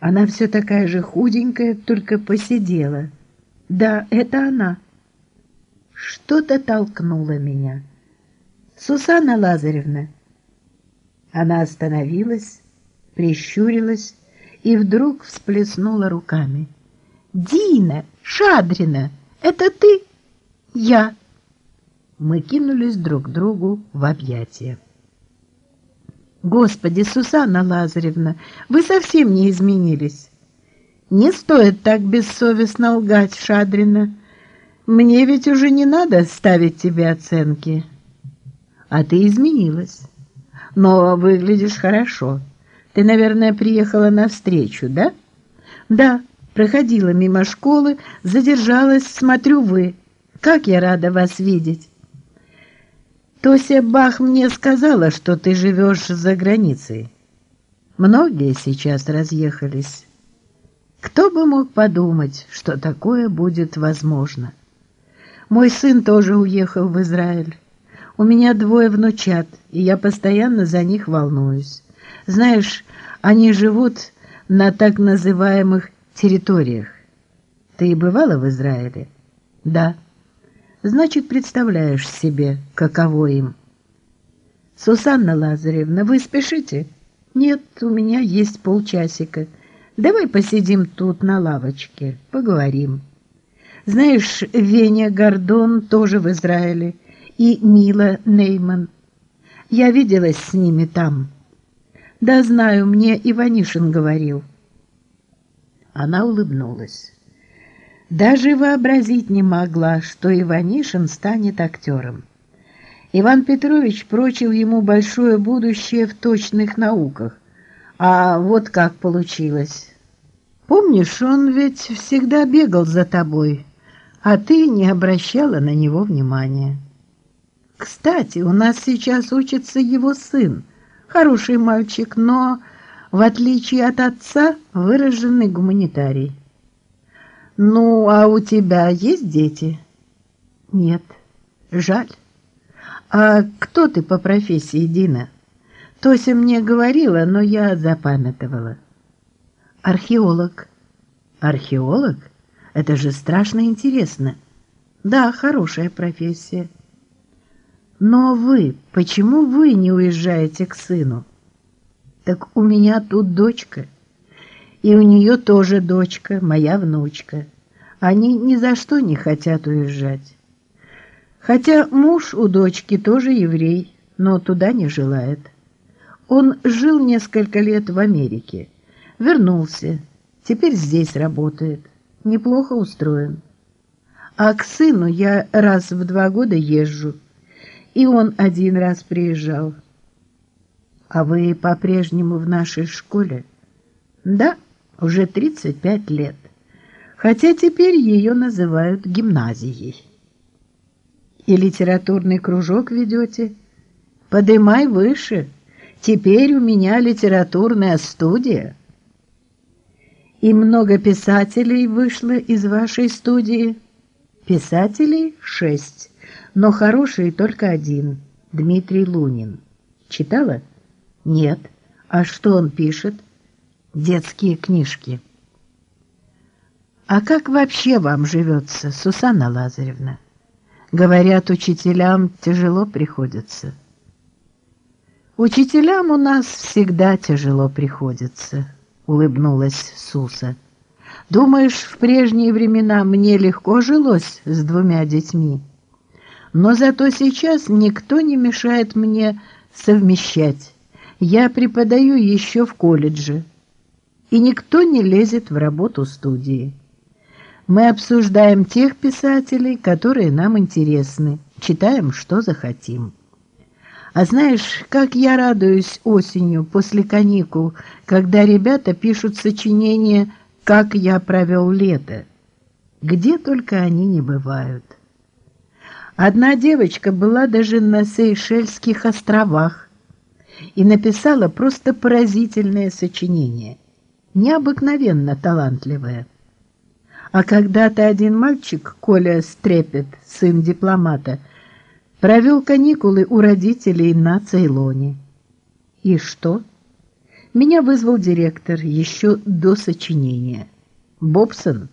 Она все такая же худенькая, только посидела. Да, это она. Что-то толкнуло меня. Сусанна Лазаревна. Она остановилась, прищурилась и вдруг всплеснула руками. «Дина! Шадрина! Это ты?» «Я!» Мы кинулись друг другу в объятия. «Господи, Сусанна Лазаревна, вы совсем не изменились!» «Не стоит так бессовестно лгать, Шадрина. Мне ведь уже не надо ставить тебе оценки. А ты изменилась. Но выглядишь хорошо. Ты, наверное, приехала навстречу, да?» «Да, проходила мимо школы, задержалась, смотрю вы. Как я рада вас видеть!» Тося Бах мне сказала, что ты живешь за границей. Многие сейчас разъехались. Кто бы мог подумать, что такое будет возможно? Мой сын тоже уехал в Израиль. У меня двое внучат, и я постоянно за них волнуюсь. Знаешь, они живут на так называемых территориях. Ты бывала в Израиле? Да. Значит, представляешь себе, каково им. Сусанна Лазаревна, вы спешите? Нет, у меня есть полчасика. Давай посидим тут на лавочке, поговорим. Знаешь, Веня Гордон тоже в Израиле, и Мила Нейман. Я виделась с ними там. Да, знаю, мне Иванишин говорил. Она улыбнулась. Даже вообразить не могла, что Иванишин станет актером. Иван Петрович прочил ему большое будущее в точных науках. А вот как получилось. Помнишь, он ведь всегда бегал за тобой, а ты не обращала на него внимания. Кстати, у нас сейчас учится его сын, хороший мальчик, но, в отличие от отца, выраженный гуманитарий. Ну, а у тебя есть дети? Нет. Жаль. А кто ты по профессии, Дина? Тося мне говорила, но я запамятовала. Археолог. Археолог? Это же страшно интересно. Да, хорошая профессия. Но вы, почему вы не уезжаете к сыну? Так у меня тут дочка. И у нее тоже дочка, моя внучка. Они ни за что не хотят уезжать. Хотя муж у дочки тоже еврей, но туда не желает. Он жил несколько лет в Америке, вернулся, теперь здесь работает, неплохо устроен. А к сыну я раз в два года езжу, и он один раз приезжал. А вы по-прежнему в нашей школе? Да уже 35 лет, хотя теперь ее называют гимназией. И литературный кружок ведете? Подымай выше, теперь у меня литературная студия. И много писателей вышло из вашей студии? Писателей шесть, но хороший только один, Дмитрий Лунин. Читала? Нет. А что он пишет? Детские книжки. А как вообще вам живется, Сусанна Лазаревна? Говорят, учителям тяжело приходится. Учителям у нас всегда тяжело приходится, улыбнулась Суса. Думаешь, в прежние времена мне легко жилось с двумя детьми? Но зато сейчас никто не мешает мне совмещать. Я преподаю еще в колледже, и никто не лезет в работу студии. Мы обсуждаем тех писателей, которые нам интересны, читаем, что захотим. А знаешь, как я радуюсь осенью после каникул, когда ребята пишут сочинения «Как я провел лето». Где только они не бывают. Одна девочка была даже на Сейшельских островах и написала просто поразительное сочинение – необыкновенно талантливая. А когда-то один мальчик, Коля Стрепет, сын дипломата, провел каникулы у родителей на Цейлоне. И что? Меня вызвал директор еще до сочинения. Бобсон